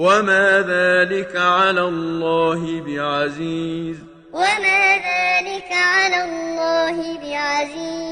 وما ذلك على الله بعزيز وما ذلك على الله بعزيز